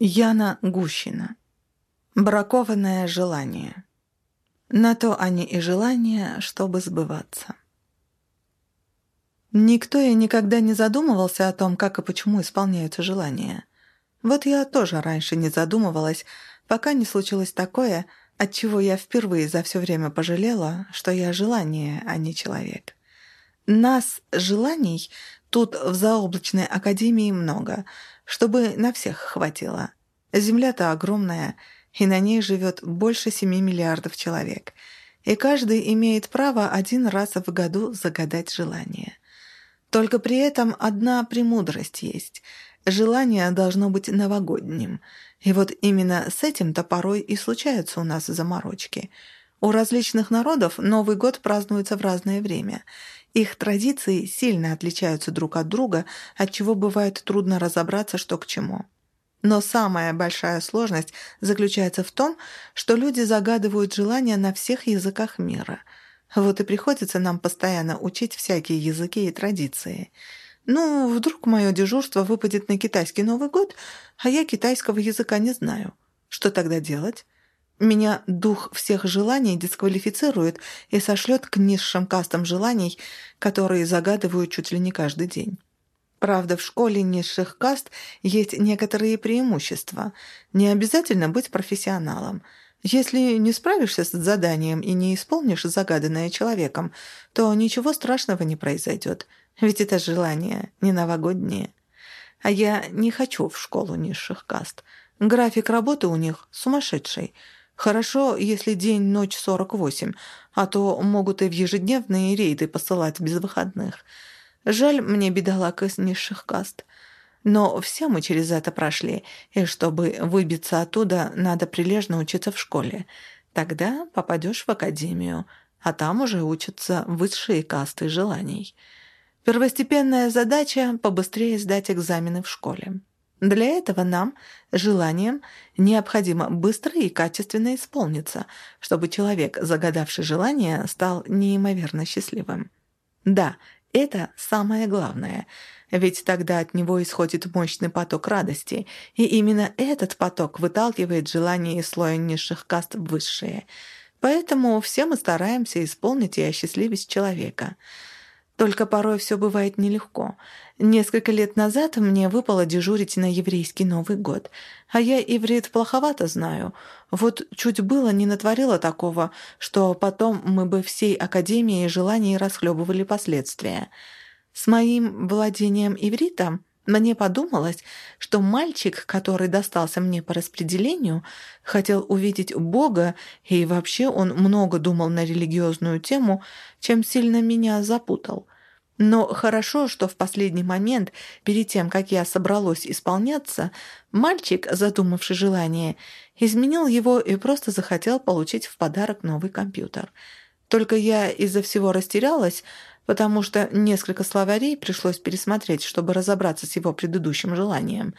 Яна Гущина. Бракованное желание. На то они и желания, чтобы сбываться. Никто и никогда не задумывался о том, как и почему исполняются желания. Вот я тоже раньше не задумывалась, пока не случилось такое, от чего я впервые за все время пожалела, что я желание, а не человек. Нас, желаний, тут в заоблачной академии много — чтобы на всех хватило. Земля-то огромная, и на ней живет больше семи миллиардов человек, и каждый имеет право один раз в году загадать желание. Только при этом одна премудрость есть. Желание должно быть новогодним. И вот именно с этим-то порой и случаются у нас заморочки. У различных народов Новый год празднуется в разное время – их традиции сильно отличаются друг от друга, отчего бывает трудно разобраться, что к чему. Но самая большая сложность заключается в том, что люди загадывают желания на всех языках мира. Вот и приходится нам постоянно учить всякие языки и традиции. Ну, вдруг мое дежурство выпадет на китайский Новый год, а я китайского языка не знаю. Что тогда делать? Меня дух всех желаний дисквалифицирует и сошлет к низшим кастам желаний, которые загадывают чуть ли не каждый день. Правда, в школе низших каст есть некоторые преимущества. Не обязательно быть профессионалом. Если не справишься с заданием и не исполнишь загаданное человеком, то ничего страшного не произойдет, ведь это желание не новогоднее. А я не хочу в школу низших каст. График работы у них сумасшедший – Хорошо, если день-ночь 48, а то могут и в ежедневные рейды посылать без выходных. Жаль мне бедолаг из низших каст. Но все мы через это прошли, и чтобы выбиться оттуда, надо прилежно учиться в школе. Тогда попадешь в академию, а там уже учатся высшие касты желаний. Первостепенная задача – побыстрее сдать экзамены в школе. Для этого нам, желанием, необходимо быстро и качественно исполниться, чтобы человек, загадавший желание, стал неимоверно счастливым. Да, это самое главное, ведь тогда от него исходит мощный поток радости, и именно этот поток выталкивает желание из слоя низших каст в высшие. Поэтому все мы стараемся исполнить и осчастливить человека – только порой все бывает нелегко. Несколько лет назад мне выпало дежурить на еврейский Новый год. А я иврит плоховато знаю. Вот чуть было не натворила такого, что потом мы бы всей академией желаний расхлебывали последствия. С моим владением ивритом мне подумалось, что мальчик, который достался мне по распределению, хотел увидеть Бога, и вообще он много думал на религиозную тему, чем сильно меня запутал. Но хорошо, что в последний момент, перед тем, как я собралась исполняться, мальчик, задумавший желание, изменил его и просто захотел получить в подарок новый компьютер. Только я из-за всего растерялась, потому что несколько словарей пришлось пересмотреть, чтобы разобраться с его предыдущим желанием.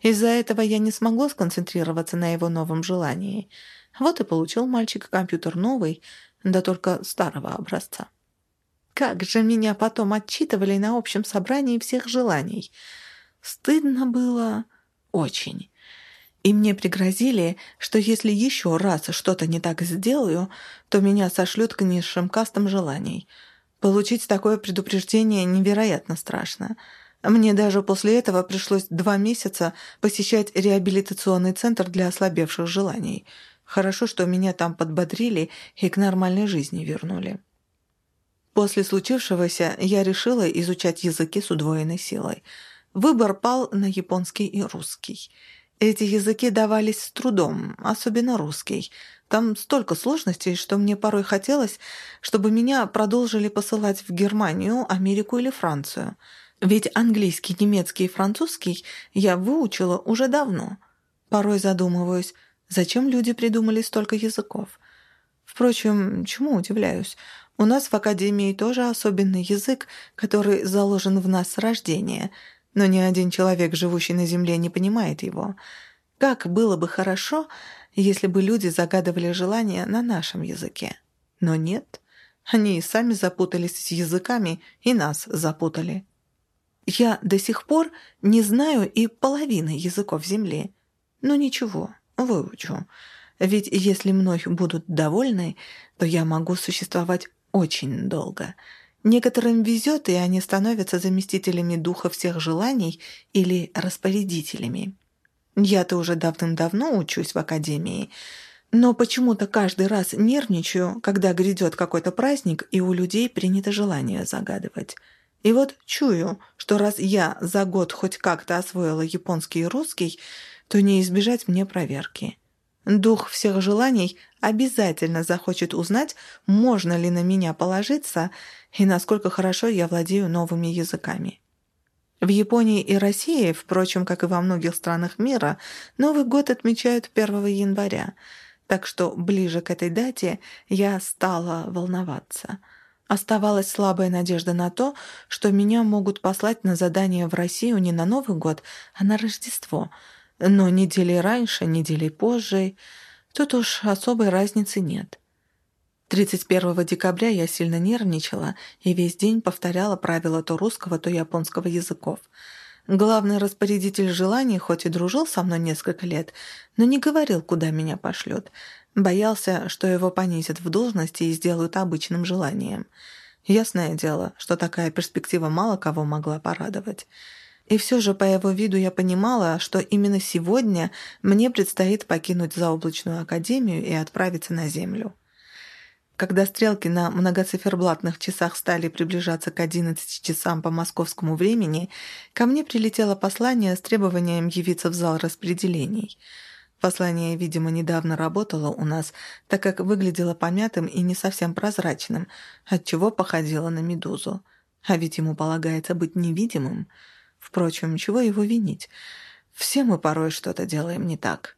Из-за этого я не смогла сконцентрироваться на его новом желании. Вот и получил мальчик компьютер новый, да только старого образца. Как же меня потом отчитывали на общем собрании всех желаний. Стыдно было очень. И мне пригрозили, что если еще раз что-то не так сделаю, то меня сошлют к низшим кастам желаний — Получить такое предупреждение невероятно страшно. Мне даже после этого пришлось два месяца посещать реабилитационный центр для ослабевших желаний. Хорошо, что меня там подбодрили и к нормальной жизни вернули. После случившегося я решила изучать языки с удвоенной силой. Выбор пал на японский и русский. Эти языки давались с трудом, особенно русский – там столько сложностей, что мне порой хотелось, чтобы меня продолжили посылать в Германию, Америку или Францию. Ведь английский, немецкий и французский я выучила уже давно. Порой задумываюсь, зачем люди придумали столько языков. Впрочем, чему удивляюсь? У нас в Академии тоже особенный язык, который заложен в нас с рождения, но ни один человек, живущий на Земле, не понимает его. Как было бы хорошо, если бы люди загадывали желания на нашем языке. Но нет, они и сами запутались с языками и нас запутали. Я до сих пор не знаю и половины языков Земли. Ну ничего, выучу. Ведь если мной будут довольны, то я могу существовать очень долго. Некоторым везет, и они становятся заместителями духа всех желаний или распорядителями. Я-то уже давным-давно учусь в академии, но почему-то каждый раз нервничаю, когда грядет какой-то праздник, и у людей принято желание загадывать. И вот чую, что раз я за год хоть как-то освоила японский и русский, то не избежать мне проверки. Дух всех желаний обязательно захочет узнать, можно ли на меня положиться и насколько хорошо я владею новыми языками. В Японии и России, впрочем, как и во многих странах мира, Новый год отмечают 1 января – так что ближе к этой дате я стала волноваться. Оставалась слабая надежда на то, что меня могут послать на задание в Россию не на Новый год, а на Рождество. Но недели раньше, недели позже, тут уж особой разницы нет. 31 декабря я сильно нервничала и весь день повторяла правила то русского, то японского языков – Главный распорядитель желаний хоть и дружил со мной несколько лет, но не говорил, куда меня пошлет. Боялся, что его понизят в должности и сделают обычным желанием. Ясное дело, что такая перспектива мало кого могла порадовать. И все же по его виду я понимала, что именно сегодня мне предстоит покинуть заоблачную академию и отправиться на Землю. Когда стрелки на многоциферблатных часах стали приближаться к 11 часам по московскому времени, ко мне прилетело послание с требованием явиться в зал распределений. Послание, видимо, недавно работало у нас, так как выглядело помятым и не совсем прозрачным, отчего походило на медузу. А ведь ему полагается быть невидимым. Впрочем, чего его винить? Все мы порой что-то делаем не так.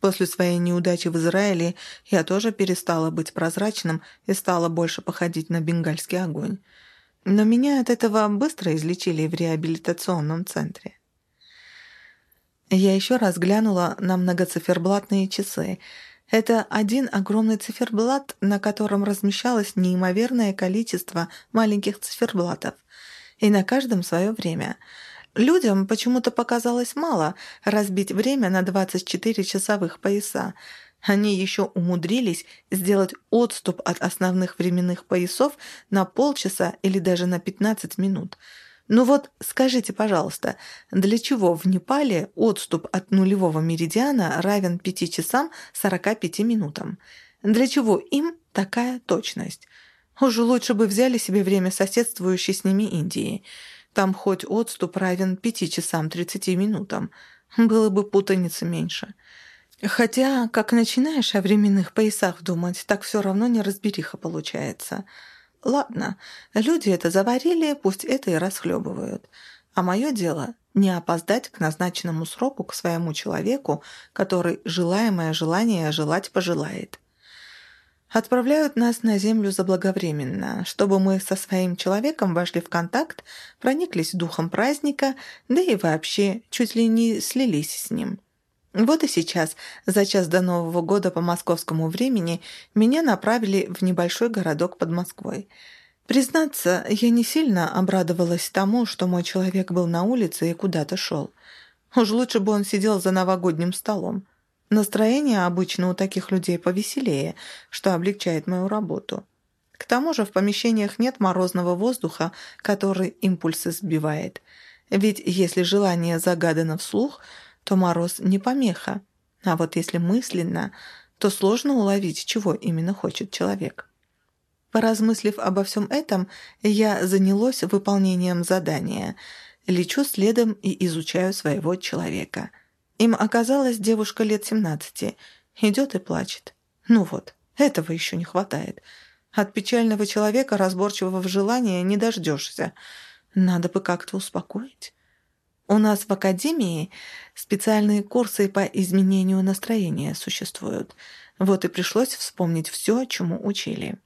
После своей неудачи в Израиле я тоже перестала быть прозрачным и стала больше походить на бенгальский огонь. Но меня от этого быстро излечили в реабилитационном центре. Я еще раз глянула на многоциферблатные часы. Это один огромный циферблат, на котором размещалось неимоверное количество маленьких циферблатов. И на каждом свое время — Людям почему-то показалось мало разбить время на 24 часовых пояса. Они еще умудрились сделать отступ от основных временных поясов на полчаса или даже на 15 минут. Ну вот скажите, пожалуйста, для чего в Непале отступ от нулевого меридиана равен 5 часам 45 минутам? Для чего им такая точность? Уже лучше бы взяли себе время соседствующей с ними Индии – там хоть отступ равен пяти часам тридцати минутам. Было бы путаницы меньше. Хотя, как начинаешь о временных поясах думать, так все равно не разбериха получается. Ладно, люди это заварили, пусть это и расхлебывают. А мое дело — не опоздать к назначенному сроку к своему человеку, который желаемое желание желать пожелает. Отправляют нас на Землю заблаговременно, чтобы мы со своим человеком вошли в контакт, прониклись духом праздника, да и вообще чуть ли не слились с ним. Вот и сейчас, за час до Нового года по московскому времени, меня направили в небольшой городок под Москвой. Признаться, я не сильно обрадовалась тому, что мой человек был на улице и куда-то шел. Уж лучше бы он сидел за новогодним столом. Настроение обычно у таких людей повеселее, что облегчает мою работу. К тому же в помещениях нет морозного воздуха, который импульсы сбивает. Ведь если желание загадано вслух, то мороз не помеха. А вот если мысленно, то сложно уловить, чего именно хочет человек. Поразмыслив обо всем этом, я занялась выполнением задания. Лечу следом и изучаю своего человека – им оказалась девушка лет семнадцати. Идет и плачет. Ну вот, этого еще не хватает. От печального человека, разборчивого в желании, не дождешься. Надо бы как-то успокоить. У нас в академии специальные курсы по изменению настроения существуют. Вот и пришлось вспомнить все, чему учили.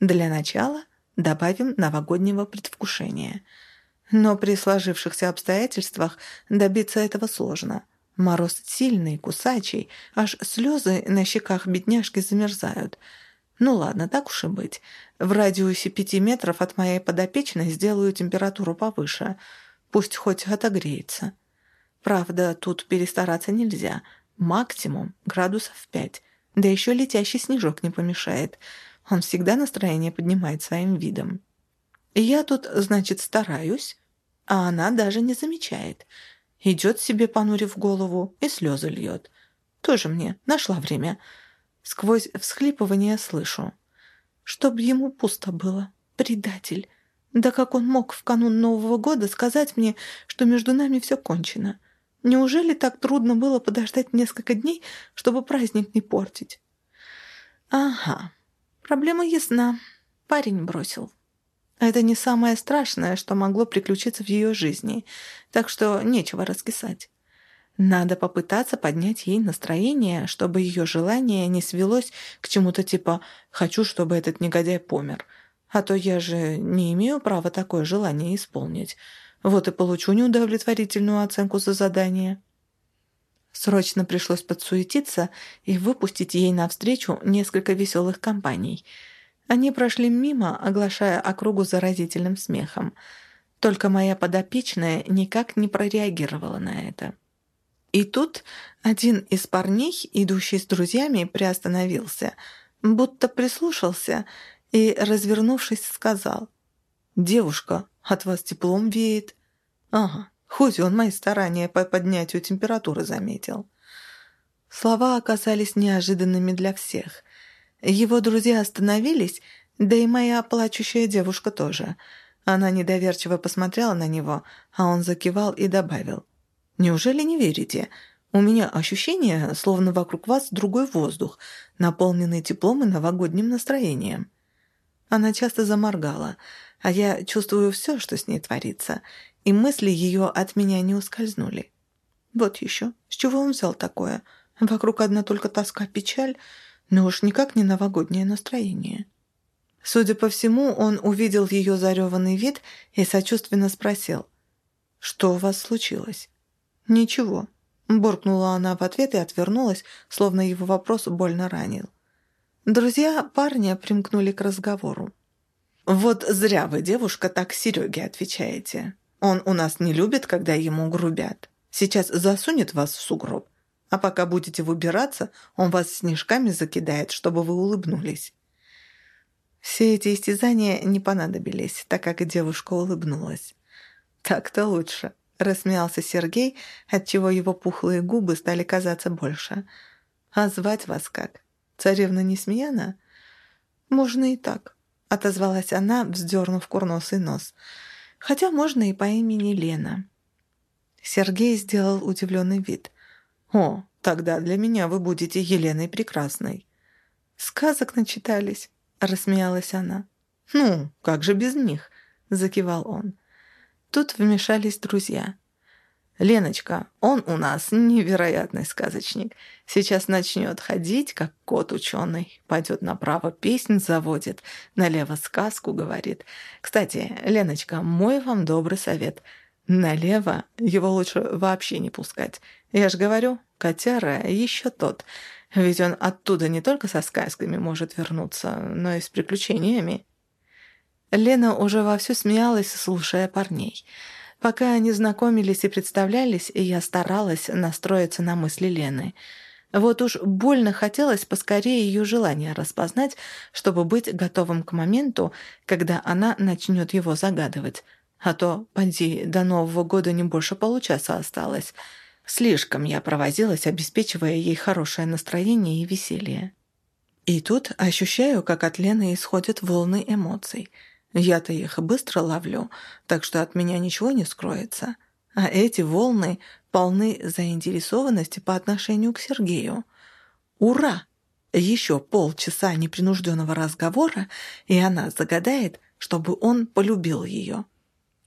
Для начала добавим новогоднего предвкушения. Но при сложившихся обстоятельствах добиться этого сложно – Мороз сильный, кусачий, аж слезы на щеках бедняжки замерзают. Ну ладно, так уж и быть. В радиусе пяти метров от моей подопечной сделаю температуру повыше. Пусть хоть отогреется. Правда, тут перестараться нельзя. Максимум градусов пять. Да еще летящий снежок не помешает. Он всегда настроение поднимает своим видом. Я тут, значит, стараюсь, а она даже не замечает. Идет себе, понурив голову, и слезы льет. Тоже мне нашла время. Сквозь всхлипывание слышу. Чтоб ему пусто было. Предатель. Да как он мог в канун Нового года сказать мне, что между нами все кончено? Неужели так трудно было подождать несколько дней, чтобы праздник не портить? Ага, проблема ясна. Парень бросил. Это не самое страшное, что могло приключиться в ее жизни, так что нечего раскисать. Надо попытаться поднять ей настроение, чтобы ее желание не свелось к чему-то типа «хочу, чтобы этот негодяй помер», а то я же не имею права такое желание исполнить. Вот и получу неудовлетворительную оценку за задание. Срочно пришлось подсуетиться и выпустить ей навстречу несколько веселых компаний. Они прошли мимо, оглашая округу заразительным смехом. Только моя подопечная никак не прореагировала на это. И тут один из парней, идущий с друзьями, приостановился, будто прислушался и, развернувшись, сказал «Девушка, от вас теплом веет». Ага, хоть он мои старания по поднятию температуры заметил. Слова оказались неожиданными для всех. Его друзья остановились, да и моя плачущая девушка тоже. Она недоверчиво посмотрела на него, а он закивал и добавил. «Неужели не верите? У меня ощущение, словно вокруг вас другой воздух, наполненный теплом и новогодним настроением». Она часто заморгала, а я чувствую все, что с ней творится, и мысли ее от меня не ускользнули. Вот еще, с чего он взял такое? Вокруг одна только тоска, печаль, но уж никак не новогоднее настроение. Судя по всему, он увидел ее зареванный вид и сочувственно спросил, «Что у вас случилось?» «Ничего», — буркнула она в ответ и отвернулась, словно его вопрос больно ранил. Друзья парня примкнули к разговору. «Вот зря вы, девушка, так Сереге отвечаете. Он у нас не любит, когда ему грубят. Сейчас засунет вас в сугроб, а пока будете выбираться, он вас снежками закидает, чтобы вы улыбнулись». Все эти истязания не понадобились, так как девушка улыбнулась. «Так-то лучше», — рассмеялся Сергей, отчего его пухлые губы стали казаться больше. «А звать вас как? Царевна Несмеяна?» «Можно и так», — отозвалась она, вздернув курносый нос. «Хотя можно и по имени Лена». Сергей сделал удивленный вид. «О, тогда для меня вы будете Еленой Прекрасной». «Сказок начитались», — рассмеялась она. «Ну, как же без них?» — закивал он. Тут вмешались друзья. «Леночка, он у нас невероятный сказочник. Сейчас начнет ходить, как кот ученый. Пойдет направо песнь заводит, налево сказку говорит. Кстати, Леночка, мой вам добрый совет. Налево его лучше вообще не пускать. Я же говорю, котяра еще тот. Ведь он оттуда не только со сказками может вернуться, но и с приключениями». Лена уже вовсю смеялась, слушая парней – Пока они знакомились и представлялись, я старалась настроиться на мысли Лены. Вот уж больно хотелось поскорее ее желание распознать, чтобы быть готовым к моменту, когда она начнет его загадывать. А то, поди, до Нового года не больше получаса осталось. Слишком я провозилась, обеспечивая ей хорошее настроение и веселье. И тут ощущаю, как от Лены исходят волны эмоций – я-то их быстро ловлю, так что от меня ничего не скроется. А эти волны полны заинтересованности по отношению к Сергею. Ура! Еще полчаса непринужденного разговора, и она загадает, чтобы он полюбил ее.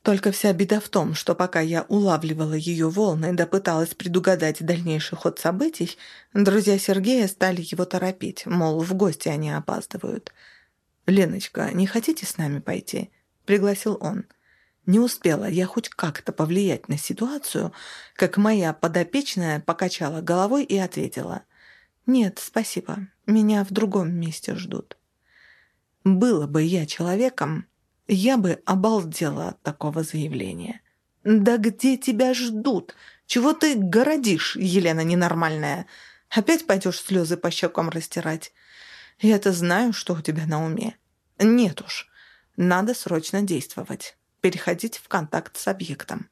Только вся беда в том, что пока я улавливала ее волны да пыталась предугадать дальнейший ход событий, друзья Сергея стали его торопить, мол, в гости они опаздывают – «Леночка, не хотите с нами пойти?» — пригласил он. Не успела я хоть как-то повлиять на ситуацию, как моя подопечная покачала головой и ответила. «Нет, спасибо, меня в другом месте ждут». Было бы я человеком, я бы обалдела от такого заявления. «Да где тебя ждут? Чего ты городишь, Елена ненормальная? Опять пойдешь слезы по щекам растирать? Я-то знаю, что у тебя на уме. Нет уж, надо срочно действовать, переходить в контакт с объектом».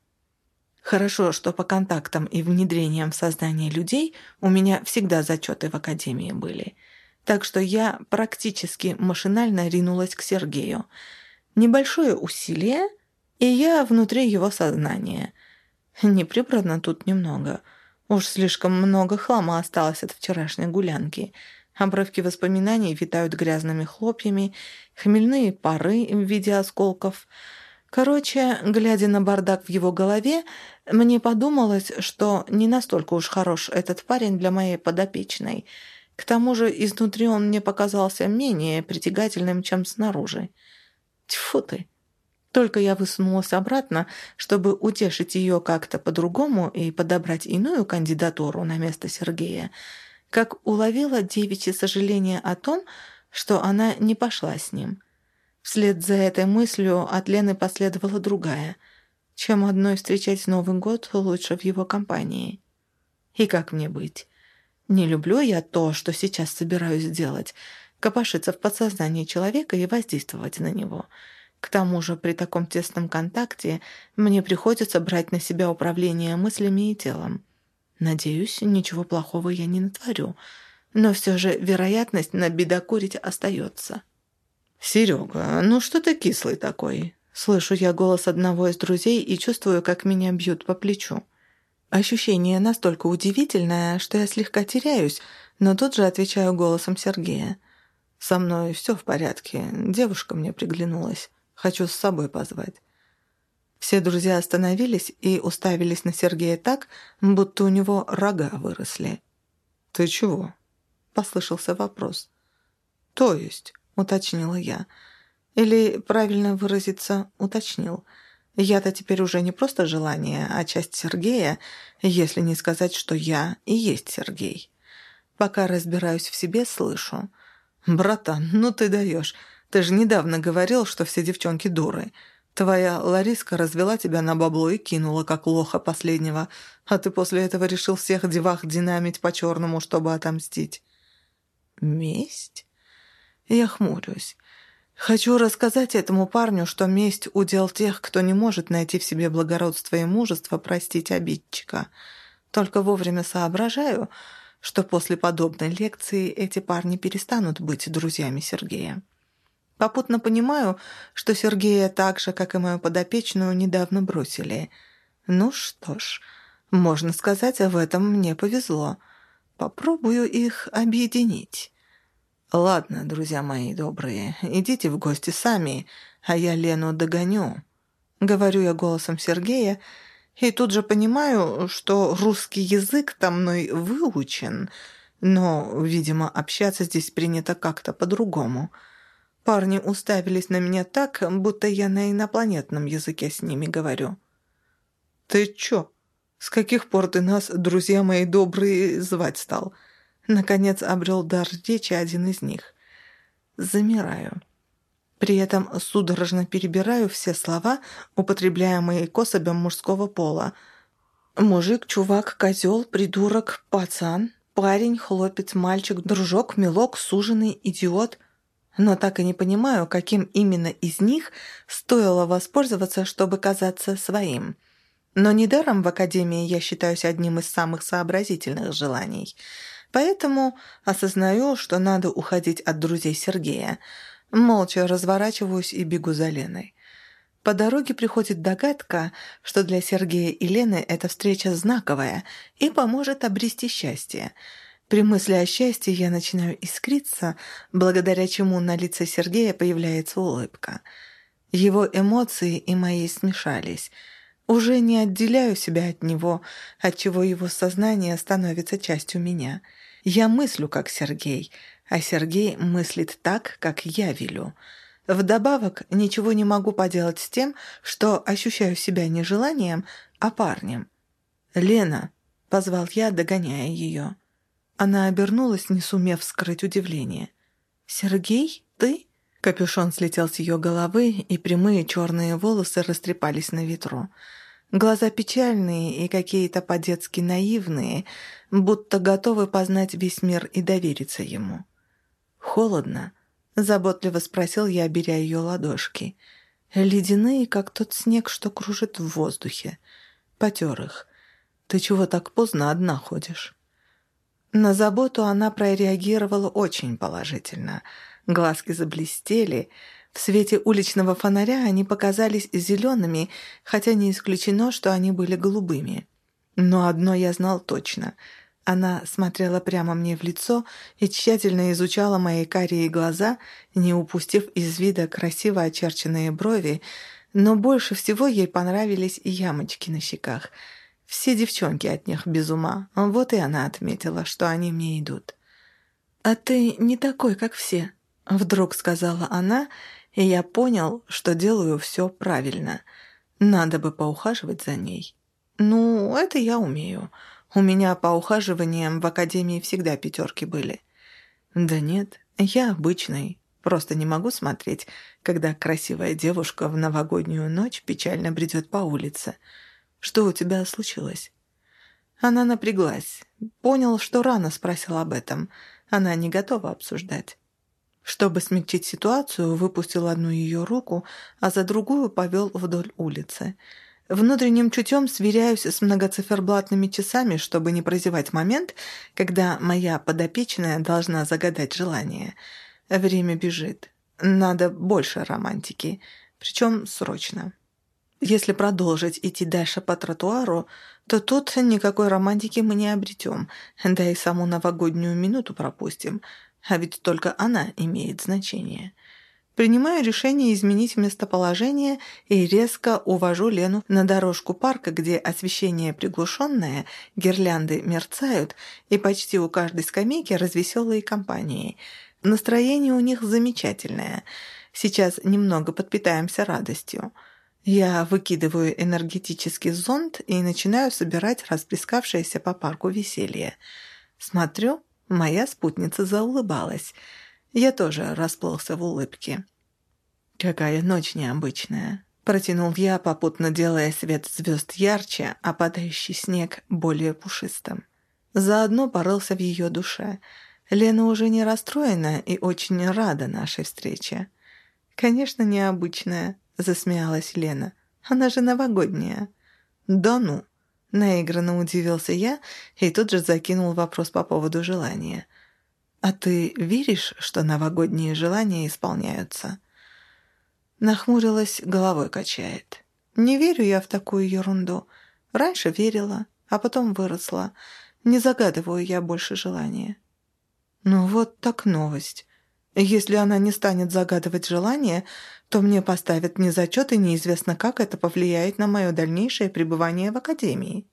Хорошо, что по контактам и внедрениям в сознание людей у меня всегда зачеты в академии были. Так что я практически машинально ринулась к Сергею. Небольшое усилие, и я внутри его сознания. Не прибрано тут немного. Уж слишком много хлама осталось от вчерашней гулянки. Обрывки воспоминаний витают грязными хлопьями, хмельные пары в виде осколков — Короче, глядя на бардак в его голове, мне подумалось, что не настолько уж хорош этот парень для моей подопечной. К тому же изнутри он мне показался менее притягательным, чем снаружи. Тьфу ты! Только я высунулась обратно, чтобы утешить ее как-то по-другому и подобрать иную кандидатуру на место Сергея, как уловила девичье сожаление о том, что она не пошла с ним. Вслед за этой мыслью от Лены последовала другая. Чем одной встречать Новый год, лучше в его компании. И как мне быть? Не люблю я то, что сейчас собираюсь сделать, копошиться в подсознании человека и воздействовать на него. К тому же при таком тесном контакте мне приходится брать на себя управление мыслями и телом. Надеюсь, ничего плохого я не натворю, но все же вероятность набедокурить остается. «Серега, ну что ты кислый такой?» Слышу я голос одного из друзей и чувствую, как меня бьют по плечу. Ощущение настолько удивительное, что я слегка теряюсь, но тут же отвечаю голосом Сергея. «Со мной все в порядке. Девушка мне приглянулась. Хочу с собой позвать». Все друзья остановились и уставились на Сергея так, будто у него рога выросли. «Ты чего?» — послышался вопрос. «То есть?» — уточнила я. Или, правильно выразиться, уточнил. Я-то теперь уже не просто желание, а часть Сергея, если не сказать, что я и есть Сергей. Пока разбираюсь в себе, слышу. «Братан, ну ты даешь. Ты же недавно говорил, что все девчонки дуры. Твоя Лариска развела тебя на бабло и кинула, как лоха последнего, а ты после этого решил всех девах динамить по-черному, чтобы отомстить». «Месть?» Я хмурюсь. Хочу рассказать этому парню, что месть – удел тех, кто не может найти в себе благородство и мужество простить обидчика. Только вовремя соображаю, что после подобной лекции эти парни перестанут быть друзьями Сергея. Попутно понимаю, что Сергея так же, как и мою подопечную, недавно бросили. Ну что ж, можно сказать, в этом мне повезло. Попробую их объединить. «Ладно, друзья мои добрые, идите в гости сами, а я Лену догоню». Говорю я голосом Сергея, и тут же понимаю, что русский язык там мной выучен, но, видимо, общаться здесь принято как-то по-другому. Парни уставились на меня так, будто я на инопланетном языке с ними говорю. «Ты чё? С каких пор ты нас, друзья мои добрые, звать стал?» Наконец обрел дар речи один из них. Замираю. При этом судорожно перебираю все слова, употребляемые к мужского пола. Мужик, чувак, козел, придурок, пацан, парень, хлопец, мальчик, дружок, милок, суженый, идиот. Но так и не понимаю, каким именно из них стоило воспользоваться, чтобы казаться своим. Но недаром в Академии я считаюсь одним из самых сообразительных желаний – Поэтому осознаю, что надо уходить от друзей Сергея. Молча разворачиваюсь и бегу за Леной. По дороге приходит догадка, что для Сергея и Лены эта встреча знаковая и поможет обрести счастье. При мысли о счастье я начинаю искриться, благодаря чему на лице Сергея появляется улыбка. Его эмоции и мои смешались. Уже не отделяю себя от него, отчего его сознание становится частью меня — я мыслю, как Сергей, а Сергей мыслит так, как я велю. Вдобавок, ничего не могу поделать с тем, что ощущаю себя не желанием, а парнем. «Лена», — позвал я, догоняя ее. Она обернулась, не сумев скрыть удивление. «Сергей, ты?» Капюшон слетел с ее головы, и прямые черные волосы растрепались на ветру. Глаза печальные и какие-то по-детски наивные, будто готовы познать весь мир и довериться ему. «Холодно?» — заботливо спросил я, беря ее ладошки. «Ледяные, как тот снег, что кружит в воздухе. Потер их. Ты чего так поздно одна ходишь?» На заботу она прореагировала очень положительно. Глазки заблестели. В свете уличного фонаря они показались зелеными, хотя не исключено, что они были голубыми. Но одно я знал точно. Она смотрела прямо мне в лицо и тщательно изучала мои карие глаза, не упустив из вида красиво очерченные брови, но больше всего ей понравились ямочки на щеках — все девчонки от них без ума. Вот и она отметила, что они мне идут. «А ты не такой, как все», — вдруг сказала она, и я понял, что делаю все правильно. Надо бы поухаживать за ней. Ну, это я умею. У меня по ухаживаниям в академии всегда пятерки были. Да нет, я обычный. Просто не могу смотреть, когда красивая девушка в новогоднюю ночь печально бредет по улице. Что у тебя случилось?» Она напряглась. Понял, что рано спросил об этом. Она не готова обсуждать. Чтобы смягчить ситуацию, выпустил одну ее руку, а за другую повел вдоль улицы. Внутренним чутьем сверяюсь с многоциферблатными часами, чтобы не прозевать момент, когда моя подопечная должна загадать желание. Время бежит. Надо больше романтики. Причем срочно. Если продолжить идти дальше по тротуару, то тут никакой романтики мы не обретем, да и саму новогоднюю минуту пропустим, а ведь только она имеет значение. Принимаю решение изменить местоположение и резко увожу Лену на дорожку парка, где освещение приглушенное, гирлянды мерцают, и почти у каждой скамейки развеселые компании. Настроение у них замечательное. Сейчас немного подпитаемся радостью. Я выкидываю энергетический зонд и начинаю собирать расплескавшееся по парку веселье. Смотрю, моя спутница заулыбалась. Я тоже расплылся в улыбке. «Какая ночь необычная!» Протянул я, попутно делая свет звезд ярче, а падающий снег более пушистым. Заодно порылся в ее душе. Лена уже не расстроена и очень рада нашей встрече. «Конечно, необычная», — засмеялась Лена. «Она же новогодняя». «Да ну!» — наигранно удивился я и тут же закинул вопрос по поводу желания. «А ты веришь, что новогодние желания исполняются?» Нахмурилась, головой качает. «Не верю я в такую ерунду. Раньше верила, а потом выросла. Не загадываю я больше желания». «Ну вот так новость. Если она не станет загадывать желание, то мне поставят не зачет и неизвестно, как это повлияет на мое дальнейшее пребывание в академии.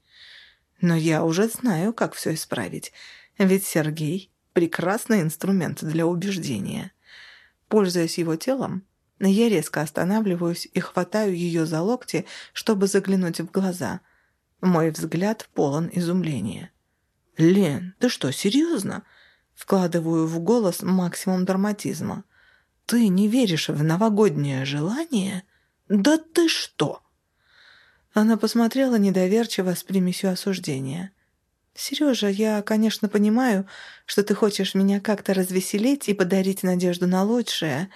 Но я уже знаю, как все исправить, ведь Сергей — прекрасный инструмент для убеждения. Пользуясь его телом, я резко останавливаюсь и хватаю ее за локти, чтобы заглянуть в глаза. Мой взгляд полон изумления. «Лен, ты что, серьезно?» Вкладываю в голос максимум драматизма. «Ты не веришь в новогоднее желание? Да ты что?» Она посмотрела недоверчиво с примесью осуждения. «Сережа, я, конечно, понимаю, что ты хочешь меня как-то развеселить и подарить надежду на лучшее,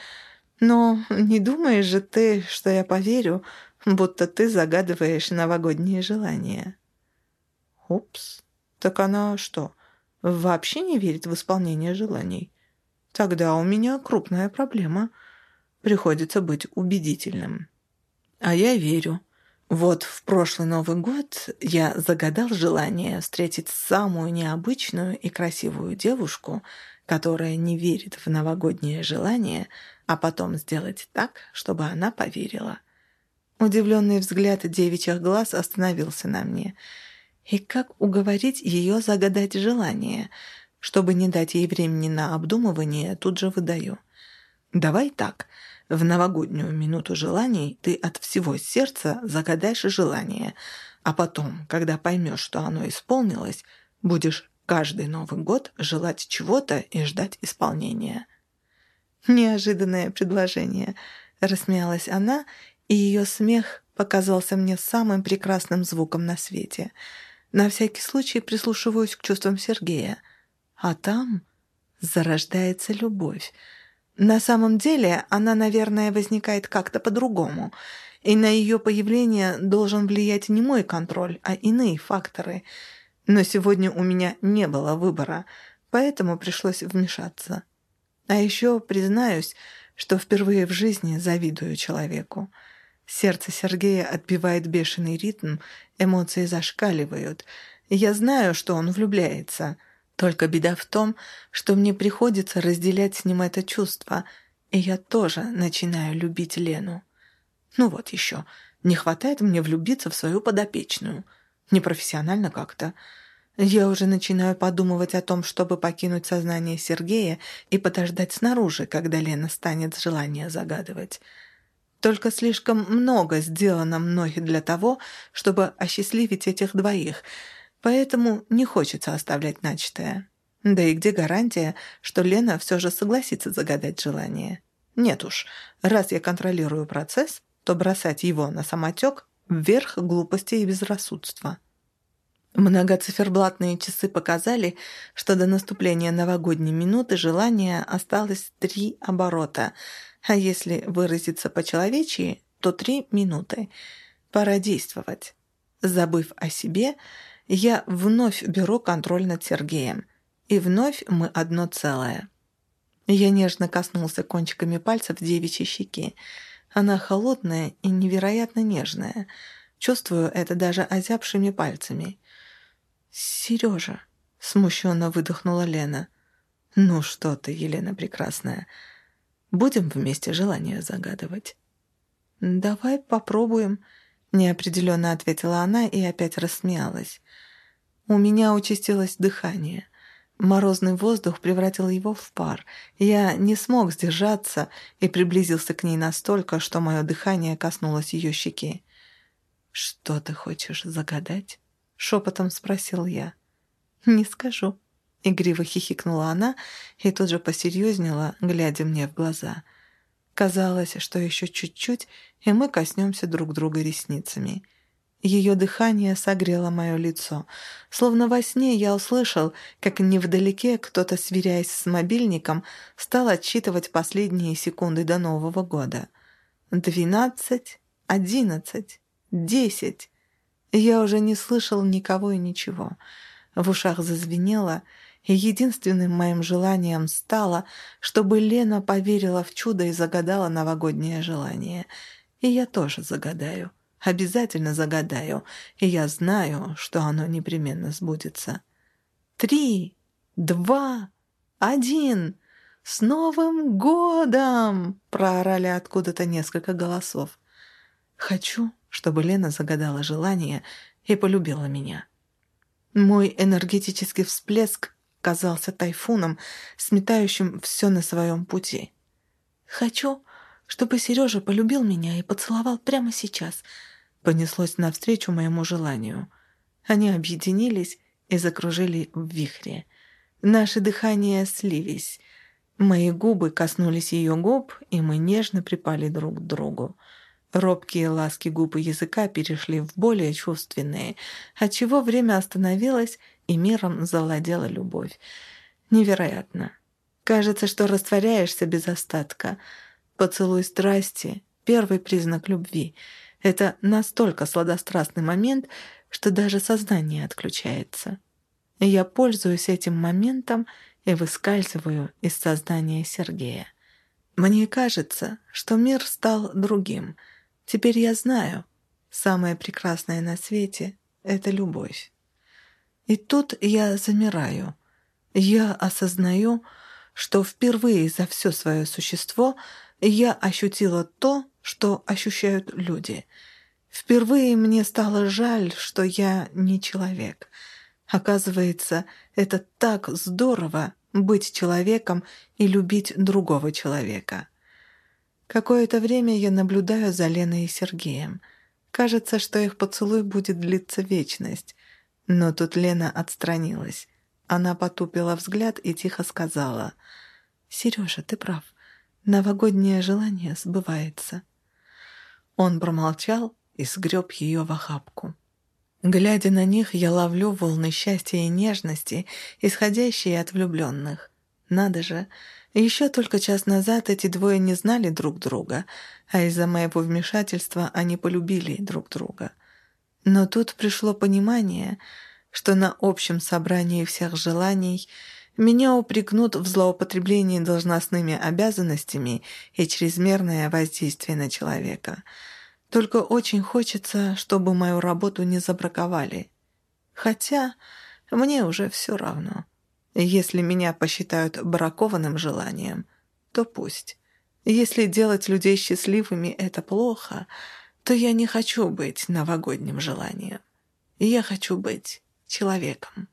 но не думаешь же ты, что я поверю, будто ты загадываешь новогодние желания?» «Упс, так она что, вообще не верит в исполнение желаний. Тогда у меня крупная проблема. Приходится быть убедительным. А я верю. Вот в прошлый Новый год я загадал желание встретить самую необычную и красивую девушку, которая не верит в новогоднее желание, а потом сделать так, чтобы она поверила. Удивленный взгляд девичьих глаз остановился на мне — и как уговорить ее загадать желание? Чтобы не дать ей времени на обдумывание, тут же выдаю. Давай так. В новогоднюю минуту желаний ты от всего сердца загадаешь желание, а потом, когда поймешь, что оно исполнилось, будешь каждый Новый год желать чего-то и ждать исполнения. Неожиданное предложение. Рассмеялась она, и ее смех показался мне самым прекрасным звуком на свете. На всякий случай прислушиваюсь к чувствам Сергея. А там зарождается любовь. На самом деле она, наверное, возникает как-то по-другому, и на ее появление должен влиять не мой контроль, а иные факторы. Но сегодня у меня не было выбора, поэтому пришлось вмешаться. А еще признаюсь, что впервые в жизни завидую человеку. Сердце Сергея отбивает бешеный ритм, эмоции зашкаливают. Я знаю, что он влюбляется. Только беда в том, что мне приходится разделять с ним это чувство, и я тоже начинаю любить Лену. Ну вот еще, не хватает мне влюбиться в свою подопечную. Непрофессионально как-то. Я уже начинаю подумывать о том, чтобы покинуть сознание Сергея и подождать снаружи, когда Лена станет желание загадывать. Только слишком много сделано мной для того, чтобы осчастливить этих двоих, поэтому не хочется оставлять начатое. Да и где гарантия, что Лена все же согласится загадать желание? Нет уж, раз я контролирую процесс, то бросать его на самотек – вверх глупости и безрассудства. Многоциферблатные часы показали, что до наступления новогодней минуты желания осталось три оборота – а если выразиться по-человечьи, то три минуты. Пора действовать. Забыв о себе, я вновь беру контроль над Сергеем. И вновь мы одно целое. Я нежно коснулся кончиками пальцев девичьей щеки. Она холодная и невероятно нежная. Чувствую это даже озябшими пальцами. «Сережа», — смущенно выдохнула Лена. «Ну что ты, Елена Прекрасная, Будем вместе желание загадывать». «Давай попробуем», — неопределенно ответила она и опять рассмеялась. У меня участилось дыхание. Морозный воздух превратил его в пар. Я не смог сдержаться и приблизился к ней настолько, что мое дыхание коснулось ее щеки. «Что ты хочешь загадать?» — шепотом спросил я. «Не скажу», Игриво хихикнула она и тут же посерьезнела, глядя мне в глаза. Казалось, что еще чуть-чуть, и мы коснемся друг друга ресницами. Ее дыхание согрело мое лицо. Словно во сне я услышал, как невдалеке кто-то, сверяясь с мобильником, стал отсчитывать последние секунды до Нового года. Двенадцать, одиннадцать, десять. Я уже не слышал никого и ничего. В ушах зазвенело — и единственным моим желанием стало, чтобы Лена поверила в чудо и загадала новогоднее желание. И я тоже загадаю. Обязательно загадаю. И я знаю, что оно непременно сбудется. Три, два, один. «С Новым годом!» — проорали откуда-то несколько голосов. «Хочу, чтобы Лена загадала желание и полюбила меня». Мой энергетический всплеск казался тайфуном, сметающим все на своем пути. «Хочу, чтобы Сережа полюбил меня и поцеловал прямо сейчас», понеслось навстречу моему желанию. Они объединились и закружили в вихре. Наши дыхания слились. Мои губы коснулись ее губ, и мы нежно припали друг к другу. Робкие ласки губ и языка перешли в более чувственные, отчего время остановилось, и миром завладела любовь. Невероятно. Кажется, что растворяешься без остатка. Поцелуй страсти — первый признак любви. Это настолько сладострастный момент, что даже сознание отключается. Я пользуюсь этим моментом и выскальзываю из сознания Сергея. Мне кажется, что мир стал другим. Теперь я знаю, самое прекрасное на свете — это любовь. И тут я замираю. Я осознаю, что впервые за все свое существо я ощутила то, что ощущают люди. Впервые мне стало жаль, что я не человек. Оказывается, это так здорово быть человеком и любить другого человека. Какое-то время я наблюдаю за Леной и Сергеем. Кажется, что их поцелуй будет длиться вечность. Но тут Лена отстранилась. Она потупила взгляд и тихо сказала. «Сережа, ты прав. Новогоднее желание сбывается». Он промолчал, и сгреб ее в охапку. Глядя на них, я ловлю волны счастья и нежности, исходящие от влюбленных. Надо же, еще только час назад эти двое не знали друг друга, а из-за моего вмешательства они полюбили друг друга. Но тут пришло понимание, что на общем собрании всех желаний меня упрекнут в злоупотреблении должностными обязанностями и чрезмерное воздействие на человека — только очень хочется, чтобы мою работу не забраковали. Хотя мне уже все равно. Если меня посчитают бракованным желанием, то пусть. Если делать людей счастливыми — это плохо, то я не хочу быть новогодним желанием. Я хочу быть человеком.